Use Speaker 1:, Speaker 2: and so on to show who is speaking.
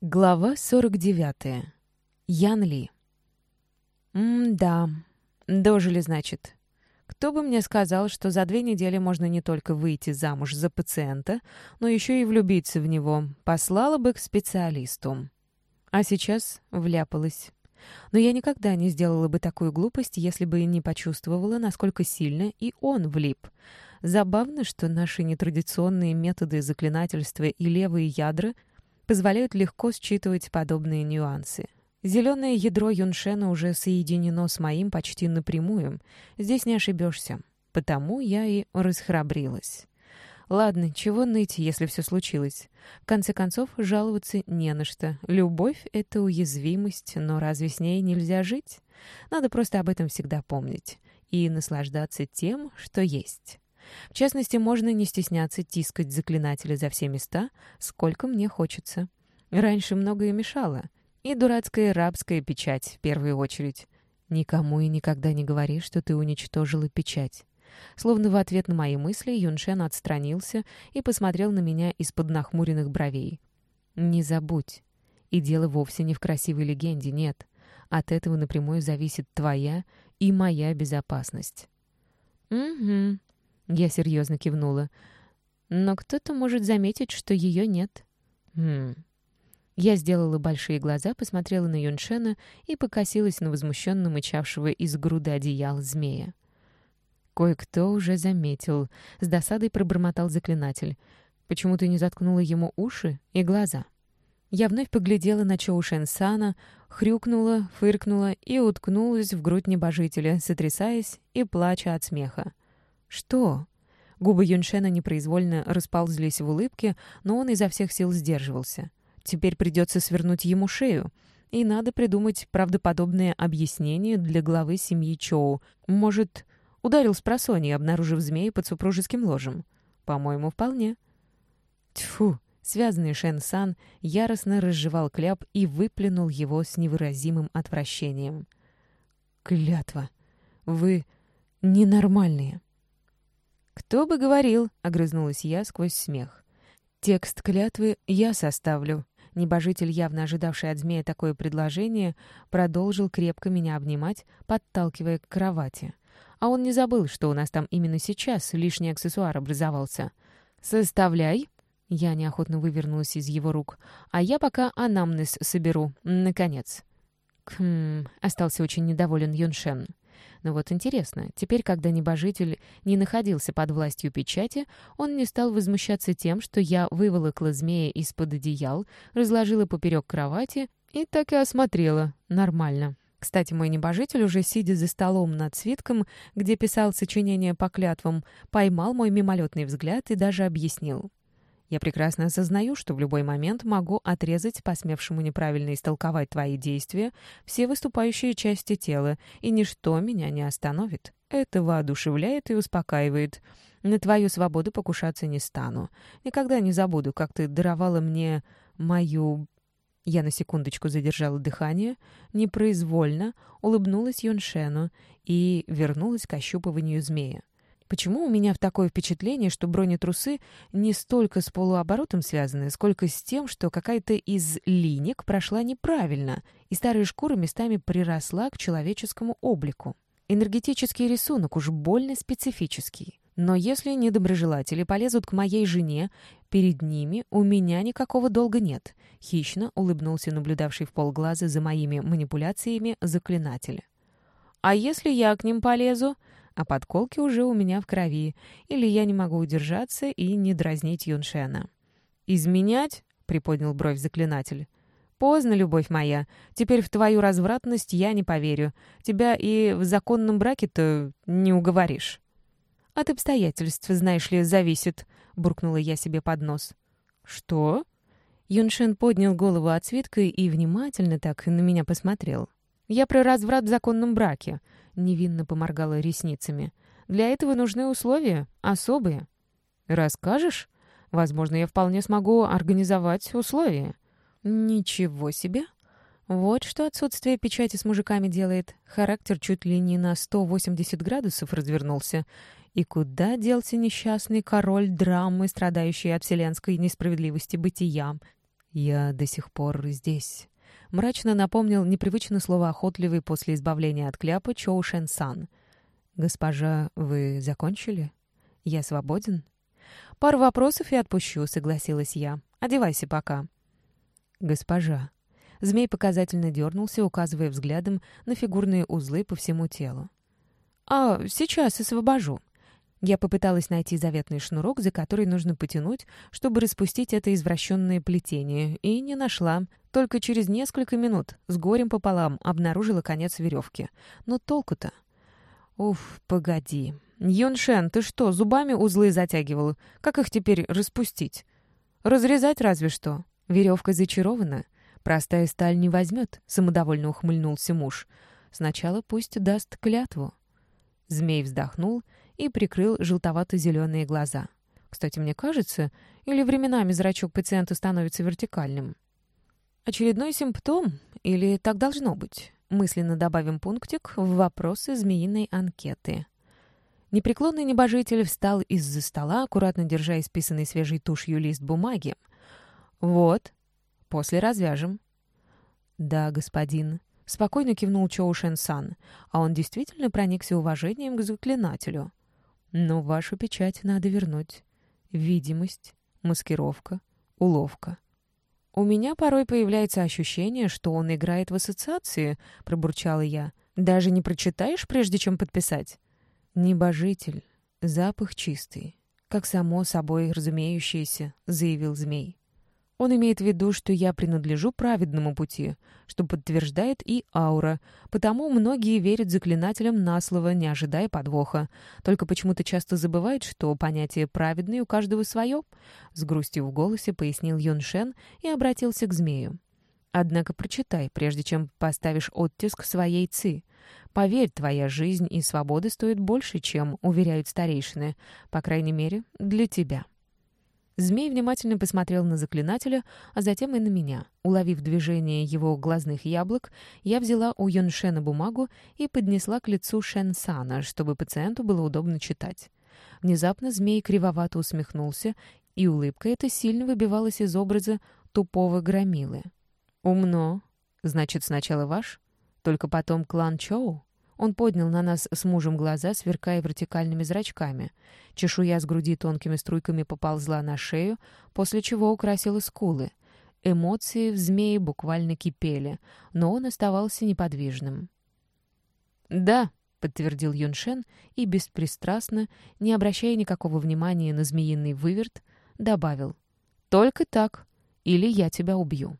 Speaker 1: Глава 49. Ян Ли. М-да, дожили, значит. Кто бы мне сказал, что за две недели можно не только выйти замуж за пациента, но еще и влюбиться в него, послала бы к специалисту. А сейчас вляпалась. Но я никогда не сделала бы такую глупость, если бы не почувствовала, насколько сильно и он влип. Забавно, что наши нетрадиционные методы заклинательства и левые ядра — позволяют легко считывать подобные нюансы. Зеленое ядро Юншена уже соединено с моим почти напрямую. Здесь не ошибешься. Потому я и расхрабрилась. Ладно, чего ныть, если все случилось? В конце концов, жаловаться не на что. Любовь — это уязвимость, но разве с ней нельзя жить? Надо просто об этом всегда помнить и наслаждаться тем, что есть. В частности, можно не стесняться тискать заклинателя за все места, сколько мне хочется. Раньше многое мешало. И дурацкая рабская печать, в первую очередь. Никому и никогда не говори, что ты уничтожила печать. Словно в ответ на мои мысли Юншен отстранился и посмотрел на меня из-под нахмуренных бровей. «Не забудь. И дело вовсе не в красивой легенде, нет. От этого напрямую зависит твоя и моя безопасность». «Угу», я серьезно кивнула. Но кто-то может заметить, что ее нет. Хм. Я сделала большие глаза, посмотрела на Юншена и покосилась на возмущенно мычавшего из груды одеял змея. «Кое-кто уже заметил», — с досадой пробормотал заклинатель. «Почему ты не заткнула ему уши и глаза?» Я вновь поглядела на Чоу Шен-сана, хрюкнула, фыркнула и уткнулась в грудь небожителя, сотрясаясь и плача от смеха. «Что?» Губы Юншена непроизвольно расползлись в улыбке, но он изо всех сил сдерживался. «Теперь придется свернуть ему шею. И надо придумать правдоподобное объяснение для главы семьи Чоу. Может, ударил с просонья, обнаружив змеи под супружеским ложем? По-моему, вполне». Тьфу! Связанный Шен-сан яростно разжевал кляп и выплюнул его с невыразимым отвращением. «Клятва! Вы ненормальные!» «Кто бы говорил?» — огрызнулась я сквозь смех. «Текст клятвы я составлю». Небожитель, явно ожидавший от змея такое предложение, продолжил крепко меня обнимать, подталкивая к кровати. А он не забыл, что у нас там именно сейчас лишний аксессуар образовался. «Составляй!» Я неохотно вывернулась из его рук. «А я пока анамнез соберу. Наконец». «Хм...» — остался очень недоволен Юншен. Но вот интересно, теперь, когда небожитель не находился под властью печати, он не стал возмущаться тем, что я выволокла змея из-под одеял, разложила поперек кровати и так и осмотрела. Нормально. Кстати, мой небожитель, уже сидя за столом над свитком, где писал сочинение по клятвам, поймал мой мимолетный взгляд и даже объяснил. Я прекрасно осознаю, что в любой момент могу отрезать посмевшему неправильно истолковать твои действия все выступающие части тела, и ничто меня не остановит. Это воодушевляет и успокаивает. На твою свободу покушаться не стану. Никогда не забуду, как ты даровала мне мою... Я на секундочку задержала дыхание, непроизвольно улыбнулась Юншену и вернулась к ощупыванию змея. Почему у меня в такое впечатление, что бронетрусы не столько с полуоборотом связаны, сколько с тем, что какая-то из линик прошла неправильно, и старая шкура местами приросла к человеческому облику? Энергетический рисунок уж больно специфический. Но если недоброжелатели полезут к моей жене, перед ними у меня никакого долга нет. Хищно улыбнулся наблюдавший в полглаза за моими манипуляциями заклинатель. «А если я к ним полезу?» А подколки уже у меня в крови, или я не могу удержаться и не дразнить Юншена. «Изменять?» — приподнял бровь заклинатель. «Поздно, любовь моя. Теперь в твою развратность я не поверю. Тебя и в законном браке-то не уговоришь». «От обстоятельств, знаешь ли, зависит», — буркнула я себе под нос. «Что?» Юншен поднял голову от свитка и внимательно так на меня посмотрел. «Я про разврат в законном браке невинно поморгала ресницами. «Для этого нужны условия, особые». «Расскажешь? Возможно, я вполне смогу организовать условия». «Ничего себе!» Вот что отсутствие печати с мужиками делает. Характер чуть ли не на 180 градусов развернулся. И куда делся несчастный король драмы, страдающий от вселенской несправедливости бытия? «Я до сих пор здесь», — мрачно напомнил непривычно слово охотливый после избавления от кляпа Чоу Шен Сан. «Госпожа, вы закончили? Я свободен?» «Пару вопросов и отпущу», — согласилась я. «Одевайся пока». «Госпожа». Змей показательно дернулся, указывая взглядом на фигурные узлы по всему телу. «А, сейчас освобожу». Я попыталась найти заветный шнурок, за который нужно потянуть, чтобы распустить это извращенное плетение, и не нашла. Только через несколько минут, с горем пополам, обнаружила конец веревки. Но толку-то? Уф, погоди. Юншен, ты что, зубами узлы затягивал? Как их теперь распустить? Разрезать разве что. Веревка зачарована. Простая сталь не возьмет, самодовольно ухмыльнулся муж. Сначала пусть даст клятву. Змей вздохнул и прикрыл желтовато-зеленые глаза. Кстати, мне кажется, или временами зрачок пациента становится вертикальным. Очередной симптом? Или так должно быть? Мысленно добавим пунктик в вопросы змеиной анкеты. Непреклонный небожитель встал из-за стола, аккуратно держа исписанный свежей тушью лист бумаги. «Вот. После развяжем». «Да, господин», — спокойно кивнул Чоу Шен Сан, а он действительно проникся уважением к заклинателю. Но вашу печать надо вернуть. Видимость, маскировка, уловка. «У меня порой появляется ощущение, что он играет в ассоциации», — пробурчала я. «Даже не прочитаешь, прежде чем подписать?» «Небожитель. Запах чистый. Как само собой разумеющееся», — заявил змей. Он имеет в виду, что я принадлежу праведному пути, что подтверждает и аура, потому многие верят заклинателям на слово, не ожидая подвоха. Только почему-то часто забывают, что понятие «праведный» у каждого свое. С грустью в голосе пояснил Юн Шен и обратился к змею. Однако прочитай, прежде чем поставишь оттиск своей ци. Поверь, твоя жизнь и свобода стоят больше, чем уверяют старейшины, по крайней мере, для тебя. Змей внимательно посмотрел на заклинателя, а затем и на меня. Уловив движение его глазных яблок, я взяла у Йоншена бумагу и поднесла к лицу Шенсана, чтобы пациенту было удобно читать. Внезапно змей кривовато усмехнулся, и улыбка эта сильно выбивалась из образа тупого громилы. «Умно. Значит, сначала ваш, только потом клан Чоу?» Он поднял на нас с мужем глаза, сверкая вертикальными зрачками. Чешуя с груди тонкими струйками поползла на шею, после чего украсила скулы. Эмоции в змее буквально кипели, но он оставался неподвижным. «Да», — подтвердил Юншен и беспристрастно, не обращая никакого внимания на змеиный выверт, добавил. «Только так, или я тебя убью».